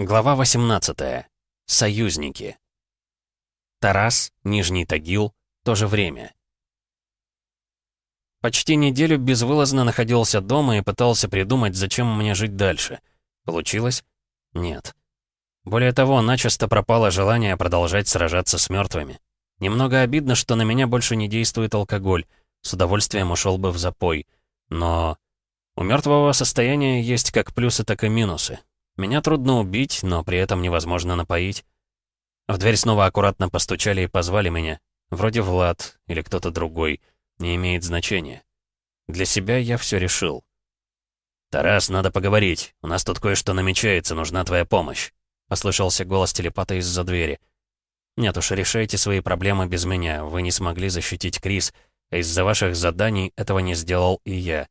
Глава 18. Союзники. Тарас, Нижний Тагил, то же время. Почти неделю безвылазно находился дома и пытался придумать, зачем мне жить дальше. Получилось? Нет. Более того, начисто пропало желание продолжать сражаться с мертвыми. Немного обидно, что на меня больше не действует алкоголь. С удовольствием ушел бы в запой. Но у мертвого состояния есть как плюсы, так и минусы. Меня трудно убить, но при этом невозможно напоить. В дверь снова аккуратно постучали и позвали меня. Вроде Влад или кто-то другой. Не имеет значения. Для себя я все решил. «Тарас, надо поговорить. У нас тут кое-что намечается, нужна твоя помощь», — послышался голос телепата из-за двери. «Нет уж, решайте свои проблемы без меня. Вы не смогли защитить Крис, а из-за ваших заданий этого не сделал и я.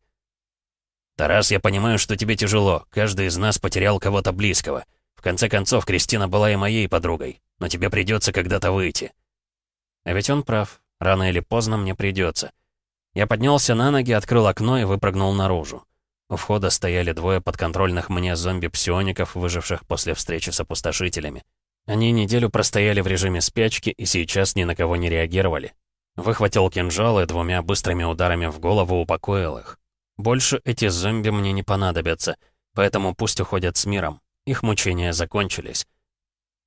«Тарас, я понимаю, что тебе тяжело. Каждый из нас потерял кого-то близкого. В конце концов, Кристина была и моей подругой. Но тебе придется когда-то выйти». А ведь он прав. Рано или поздно мне придется. Я поднялся на ноги, открыл окно и выпрыгнул наружу. У входа стояли двое подконтрольных мне зомби-псиоников, выживших после встречи с опустошителями. Они неделю простояли в режиме спячки и сейчас ни на кого не реагировали. Выхватил кинжал и двумя быстрыми ударами в голову упокоил их. Больше эти зомби мне не понадобятся, поэтому пусть уходят с миром. Их мучения закончились.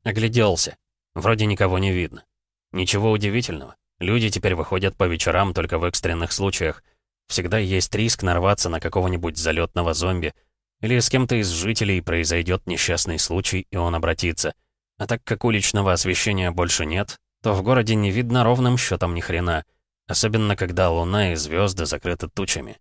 Огляделся. Вроде никого не видно. Ничего удивительного. Люди теперь выходят по вечерам только в экстренных случаях. Всегда есть риск нарваться на какого-нибудь залетного зомби. Или с кем-то из жителей произойдет несчастный случай, и он обратится. А так как уличного освещения больше нет, то в городе не видно ровным счетом ни хрена. Особенно, когда луна и звезды закрыты тучами.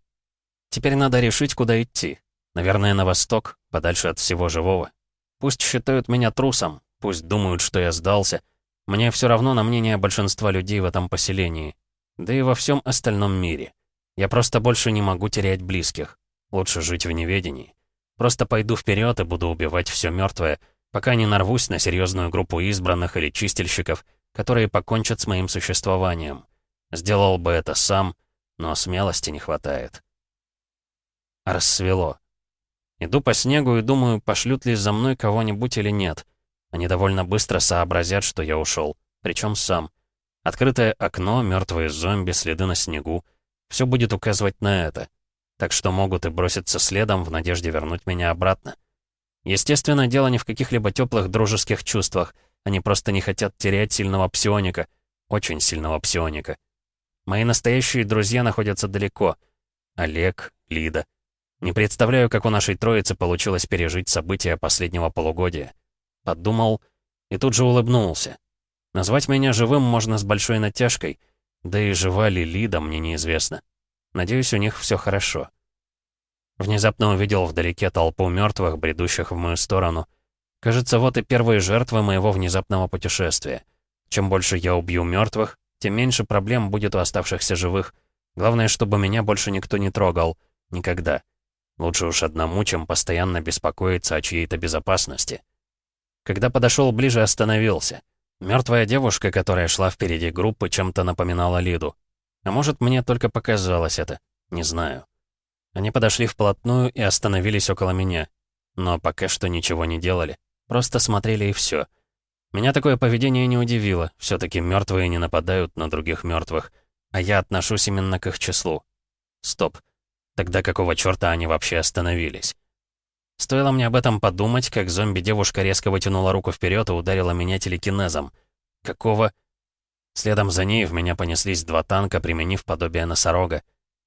Теперь надо решить, куда идти. Наверное, на восток, подальше от всего живого. Пусть считают меня трусом, пусть думают, что я сдался. Мне все равно на мнение большинства людей в этом поселении. Да и во всем остальном мире. Я просто больше не могу терять близких. Лучше жить в неведении. Просто пойду вперед и буду убивать все мертвое, пока не нарвусь на серьезную группу избранных или чистильщиков, которые покончат с моим существованием. Сделал бы это сам, но смелости не хватает. Рассвело. Иду по снегу и думаю, пошлют ли за мной кого-нибудь или нет. Они довольно быстро сообразят, что я ушел. Причем сам. Открытое окно, мертвые зомби, следы на снегу. Все будет указывать на это. Так что могут и броситься следом в надежде вернуть меня обратно. Естественно, дело не в каких-либо теплых дружеских чувствах. Они просто не хотят терять сильного псионика. Очень сильного псионика. Мои настоящие друзья находятся далеко. Олег, Лида. Не представляю, как у нашей троицы получилось пережить события последнего полугодия. Подумал и тут же улыбнулся. Назвать меня живым можно с большой натяжкой, да и жива ли Лида, мне неизвестно. Надеюсь, у них все хорошо. Внезапно увидел вдалеке толпу мертвых, бредущих в мою сторону. Кажется, вот и первые жертвы моего внезапного путешествия. Чем больше я убью мертвых, тем меньше проблем будет у оставшихся живых. Главное, чтобы меня больше никто не трогал. Никогда. Лучше уж одному, чем постоянно беспокоиться о чьей-то безопасности. Когда подошел ближе, остановился. Мертвая девушка, которая шла впереди группы, чем-то напоминала Лиду. А может, мне только показалось это. Не знаю. Они подошли вплотную и остановились около меня. Но пока что ничего не делали. Просто смотрели и все. Меня такое поведение не удивило. все таки мертвые не нападают на других мертвых. А я отношусь именно к их числу. Стоп. Тогда какого черта они вообще остановились? Стоило мне об этом подумать, как зомби-девушка резко вытянула руку вперед и ударила меня телекинезом. Какого... Следом за ней в меня понеслись два танка, применив подобие носорога.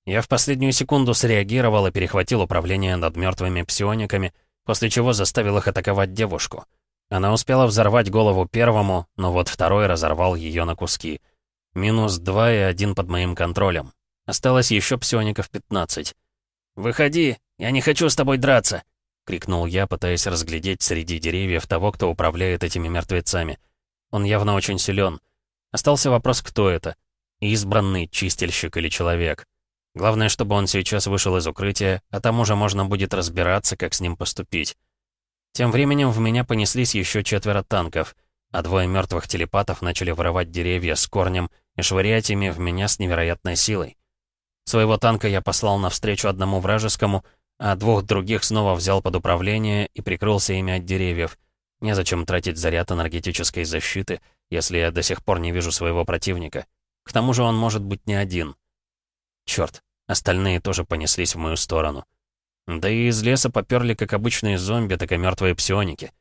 Я в последнюю секунду среагировал и перехватил управление над мертвыми псиониками, после чего заставил их атаковать девушку. Она успела взорвать голову первому, но вот второй разорвал ее на куски. Минус два и один под моим контролем. Осталось еще псиоников 15. «Выходи! Я не хочу с тобой драться!» — крикнул я, пытаясь разглядеть среди деревьев того, кто управляет этими мертвецами. Он явно очень силен. Остался вопрос, кто это? Избранный, чистильщик или человек? Главное, чтобы он сейчас вышел из укрытия, а там уже можно будет разбираться, как с ним поступить. Тем временем в меня понеслись еще четверо танков, а двое мертвых телепатов начали вырывать деревья с корнем и швырять ими в меня с невероятной силой. Своего танка я послал навстречу одному вражескому, а двух других снова взял под управление и прикрылся ими от деревьев. Незачем тратить заряд энергетической защиты, если я до сих пор не вижу своего противника. К тому же он может быть не один. Черт, остальные тоже понеслись в мою сторону. Да и из леса поперли как обычные зомби, так и мертвые псионики.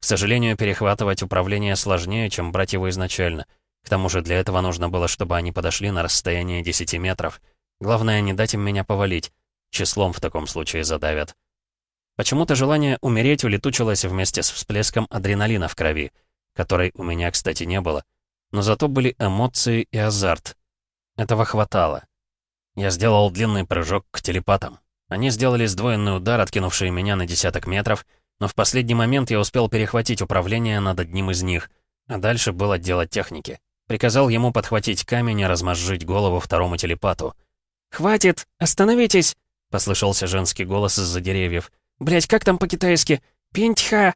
К сожалению, перехватывать управление сложнее, чем брать его изначально. К тому же для этого нужно было, чтобы они подошли на расстояние 10 метров. Главное, не дать им меня повалить. Числом в таком случае задавят. Почему-то желание умереть улетучилось вместе с всплеском адреналина в крови, которой у меня, кстати, не было. Но зато были эмоции и азарт. Этого хватало. Я сделал длинный прыжок к телепатам. Они сделали сдвоенный удар, откинувший меня на десяток метров, но в последний момент я успел перехватить управление над одним из них, а дальше было дело техники. Приказал ему подхватить камень и размозжить голову второму телепату. «Хватит! Остановитесь!» — послышался женский голос из-за деревьев. Блять, как там по-китайски? Пентьха!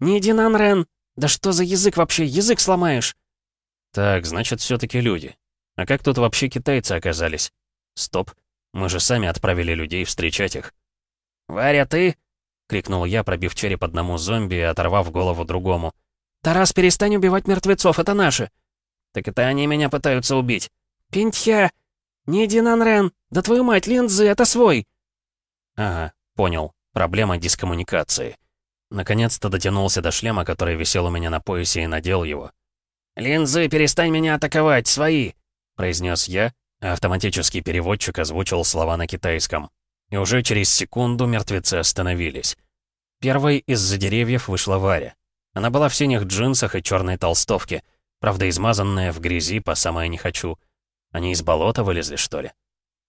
Не Динанрен! Да что за язык вообще? Язык сломаешь!» «Так, значит, все таки люди. А как тут вообще китайцы оказались? Стоп, мы же сами отправили людей встречать их». «Варя, ты?» — крикнул я, пробив череп одному зомби и оторвав голову другому. «Тарас, перестань убивать мертвецов, это наши!» «Так это они меня пытаются убить!» «Пентья! Не Динанрен! Да твою мать, линзы, это свой!» «Ага, понял. Проблема дискоммуникации. Наконец-то дотянулся до шлема, который висел у меня на поясе, и надел его. «Линзы, перестань меня атаковать, свои!» произнес я, а автоматический переводчик озвучил слова на китайском. И уже через секунду мертвецы остановились. Первой из-за деревьев вышла Варя. Она была в синих джинсах и черной толстовке, правда измазанная в грязи по самое не хочу. Они из болота вылезли, что ли?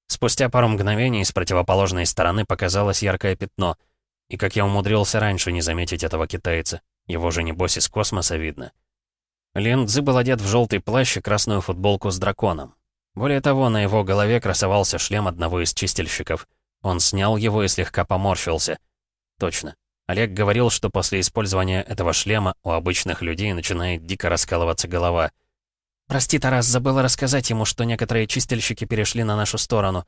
Спустя пару мгновений с противоположной стороны показалось яркое пятно. И как я умудрился раньше не заметить этого китайца. Его же небось из космоса видно. Лин Цзы был одет в желтый плащ и красную футболку с драконом. Более того, на его голове красовался шлем одного из чистильщиков. Он снял его и слегка поморщился. Точно. Олег говорил, что после использования этого шлема у обычных людей начинает дико раскалываться голова — «Прости, Тарас, забыла рассказать ему, что некоторые чистильщики перешли на нашу сторону.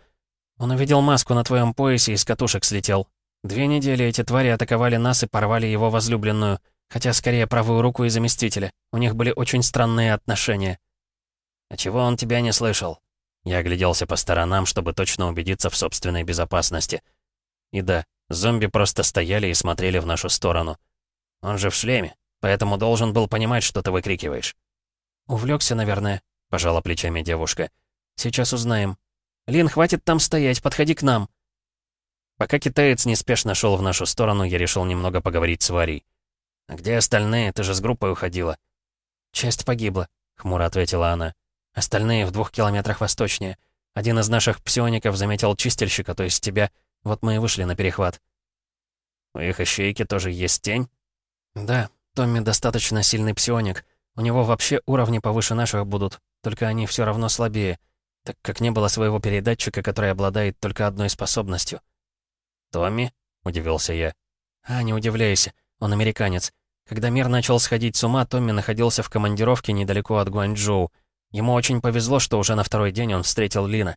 Он увидел маску на твоем поясе и с катушек слетел. Две недели эти твари атаковали нас и порвали его возлюбленную, хотя скорее правую руку и заместителя. У них были очень странные отношения». «А чего он тебя не слышал?» Я огляделся по сторонам, чтобы точно убедиться в собственной безопасности. И да, зомби просто стояли и смотрели в нашу сторону. Он же в шлеме, поэтому должен был понимать, что ты выкрикиваешь. «Увлекся, наверное», — пожала плечами девушка. «Сейчас узнаем. Лин, хватит там стоять, подходи к нам». Пока китаец неспешно шел в нашу сторону, я решил немного поговорить с Варей. «А где остальные? Ты же с группой уходила». «Часть погибла», — хмуро ответила она. «Остальные в двух километрах восточнее. Один из наших псиоников заметил чистильщика, то есть тебя. Вот мы и вышли на перехват». «У их ищейки тоже есть тень?» «Да, Томми достаточно сильный псионик. У него вообще уровни повыше наших будут, только они все равно слабее, так как не было своего передатчика, который обладает только одной способностью. «Томми?» — удивился я. «А, не удивляйся, он американец. Когда мир начал сходить с ума, Томми находился в командировке недалеко от Гуанчжоу. Ему очень повезло, что уже на второй день он встретил Лина.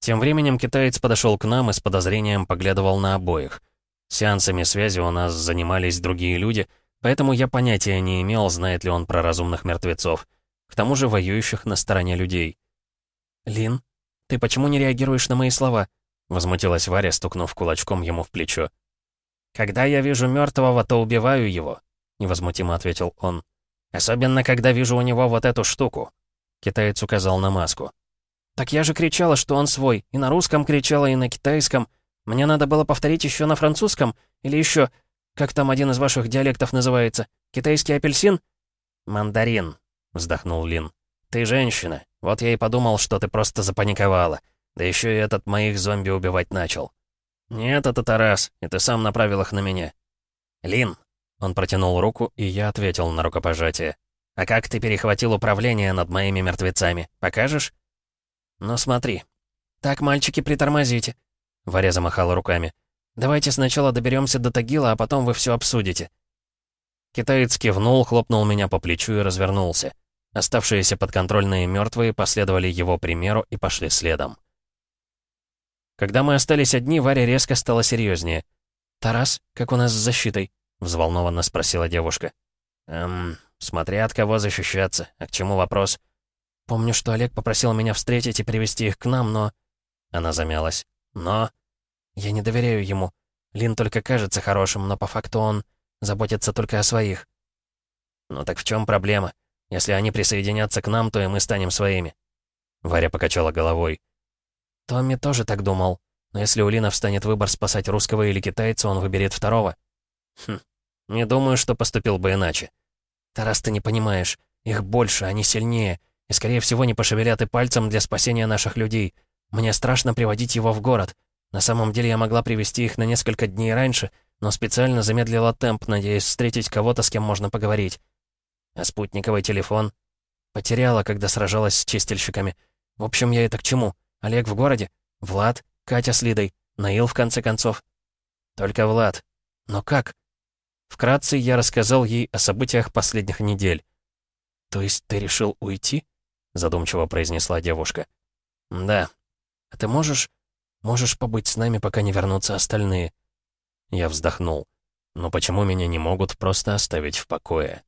Тем временем китаец подошел к нам и с подозрением поглядывал на обоих. Сеансами связи у нас занимались другие люди — Поэтому я понятия не имел, знает ли он про разумных мертвецов. К тому же воюющих на стороне людей. «Лин, ты почему не реагируешь на мои слова?» Возмутилась Варя, стукнув кулачком ему в плечо. «Когда я вижу мертвого, то убиваю его», — невозмутимо ответил он. «Особенно, когда вижу у него вот эту штуку». Китаец указал на маску. «Так я же кричала, что он свой. И на русском кричала, и на китайском. Мне надо было повторить еще на французском. Или еще как там один из ваших диалектов называется? Китайский апельсин?» «Мандарин», — вздохнул Лин. «Ты женщина. Вот я и подумал, что ты просто запаниковала. Да еще и этот моих зомби убивать начал». «Нет, это Тарас, и ты сам направил их на меня». «Лин», — он протянул руку, и я ответил на рукопожатие. «А как ты перехватил управление над моими мертвецами? Покажешь?» «Ну смотри». «Так, мальчики, притормозите». Варя замахала руками. Давайте сначала доберемся до Тагила, а потом вы все обсудите». Китаец кивнул, хлопнул меня по плечу и развернулся. Оставшиеся подконтрольные мертвые последовали его примеру и пошли следом. Когда мы остались одни, Варя резко стала серьезнее. «Тарас, как у нас с защитой? — взволнованно спросила девушка. «Эм, смотря от кого защищаться. А к чему вопрос?» «Помню, что Олег попросил меня встретить и привести их к нам, но...» Она замялась. «Но...» «Я не доверяю ему. Лин только кажется хорошим, но по факту он заботится только о своих». «Ну так в чем проблема? Если они присоединятся к нам, то и мы станем своими». Варя покачала головой. Томми тоже так думал. Но если у Лина встанет выбор спасать русского или китайца, он выберет второго. Хм, не думаю, что поступил бы иначе. Тарас, ты не понимаешь. Их больше, они сильнее. И, скорее всего, не пошевелят и пальцем для спасения наших людей. Мне страшно приводить его в город. На самом деле я могла привести их на несколько дней раньше, но специально замедлила темп, надеясь встретить кого-то, с кем можно поговорить. А спутниковый телефон? Потеряла, когда сражалась с чистильщиками. В общем, я это к чему? Олег в городе? Влад? Катя с Лидой? Наил, в конце концов? Только Влад. Но как? Вкратце я рассказал ей о событиях последних недель. «То есть ты решил уйти?» — задумчиво произнесла девушка. «Да. А ты можешь... можешь побыть с нами, пока не вернутся остальные?» Я вздохнул. «Но почему меня не могут просто оставить в покое?»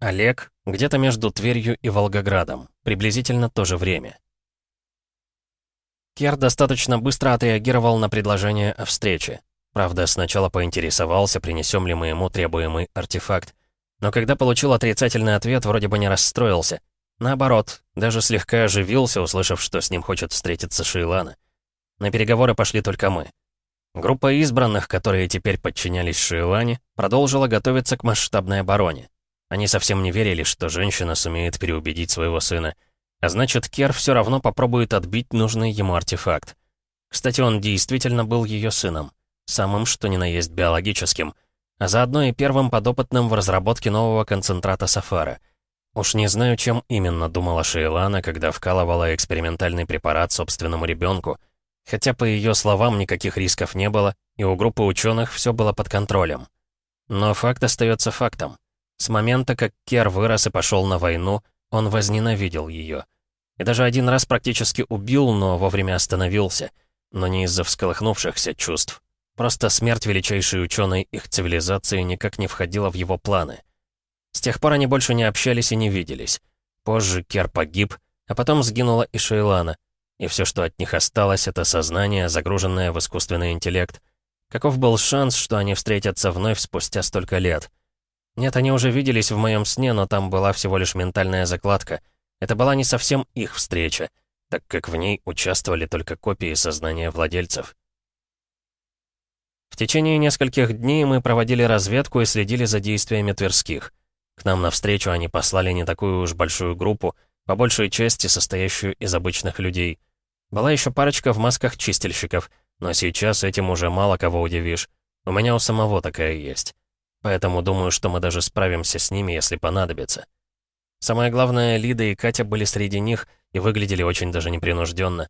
Олег где-то между Тверью и Волгоградом. Приблизительно то же время. Кер достаточно быстро отреагировал на предложение о встрече. Правда, сначала поинтересовался, принесем ли мы ему требуемый артефакт. Но когда получил отрицательный ответ, вроде бы не расстроился. Наоборот, даже слегка оживился, услышав, что с ним хочет встретиться Шейлана. На переговоры пошли только мы. Группа избранных, которые теперь подчинялись Шейлане, продолжила готовиться к масштабной обороне. Они совсем не верили, что женщина сумеет переубедить своего сына. А значит, Кер все равно попробует отбить нужный ему артефакт. Кстати, он действительно был ее сыном самым что ни на есть биологическим, а заодно и первым подопытным в разработке нового концентрата Сафара. Уж не знаю, чем именно думала Шейлана, когда вкалывала экспериментальный препарат собственному ребенку, хотя, по ее словам, никаких рисков не было, и у группы ученых все было под контролем. Но факт остается фактом. С момента, как Кер вырос и пошел на войну, он возненавидел ее. И даже один раз практически убил, но вовремя остановился, но не из-за всколыхнувшихся чувств. Просто смерть величайшей ученой их цивилизации никак не входила в его планы. С тех пор они больше не общались и не виделись. Позже Кер погиб, а потом сгинула и Шейлана. И все, что от них осталось, это сознание, загруженное в искусственный интеллект. Каков был шанс, что они встретятся вновь спустя столько лет? Нет, они уже виделись в моем сне, но там была всего лишь ментальная закладка. Это была не совсем их встреча, так как в ней участвовали только копии сознания владельцев. В течение нескольких дней мы проводили разведку и следили за действиями Тверских. К нам навстречу они послали не такую уж большую группу, по большей части состоящую из обычных людей. Была еще парочка в масках чистильщиков, но сейчас этим уже мало кого удивишь. У меня у самого такая есть. Поэтому думаю, что мы даже справимся с ними, если понадобится. Самое главное, Лида и Катя были среди них и выглядели очень даже непринужденно.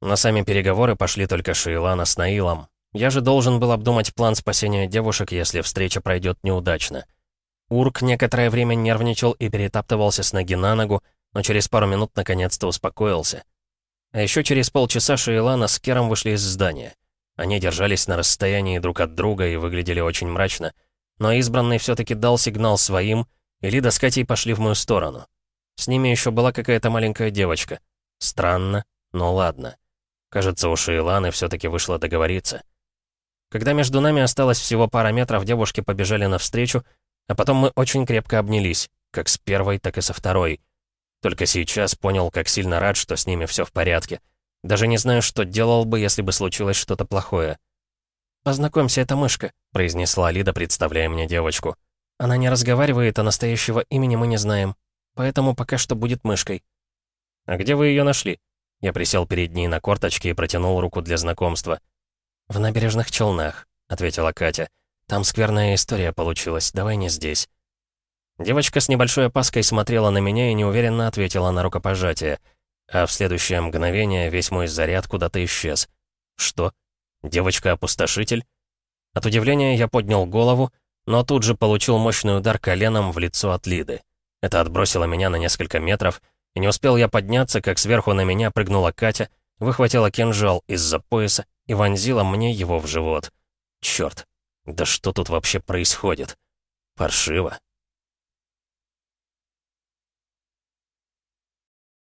На сами переговоры пошли только Шейлана с Наилом, я же должен был обдумать план спасения девушек, если встреча пройдет неудачно. Урк некоторое время нервничал и перетаптывался с ноги на ногу, но через пару минут наконец-то успокоился. А еще через полчаса Шейлана с Кером вышли из здания. Они держались на расстоянии друг от друга и выглядели очень мрачно. Но избранный все-таки дал сигнал своим, и Лида с Катей пошли в мою сторону. С ними еще была какая-то маленькая девочка. Странно, но ладно. Кажется, у Шейланы все-таки вышло договориться. Когда между нами осталось всего пара метров, девушки побежали навстречу, а потом мы очень крепко обнялись, как с первой, так и со второй. Только сейчас понял, как сильно рад, что с ними все в порядке. Даже не знаю, что делал бы, если бы случилось что-то плохое. «Познакомься, это мышка», — произнесла Лида, представляя мне девочку. «Она не разговаривает, а настоящего имени мы не знаем. Поэтому пока что будет мышкой». «А где вы ее нашли?» Я присел перед ней на корточки и протянул руку для знакомства. «В набережных Челнах», — ответила Катя. «Там скверная история получилась, давай не здесь». Девочка с небольшой опаской смотрела на меня и неуверенно ответила на рукопожатие. А в следующее мгновение весь мой заряд куда-то исчез. «Что? Девочка-опустошитель?» От удивления я поднял голову, но тут же получил мощный удар коленом в лицо от Лиды. Это отбросило меня на несколько метров, и не успел я подняться, как сверху на меня прыгнула Катя, выхватила кинжал из-за пояса и вонзила мне его в живот. Черт, Да что тут вообще происходит? Паршиво.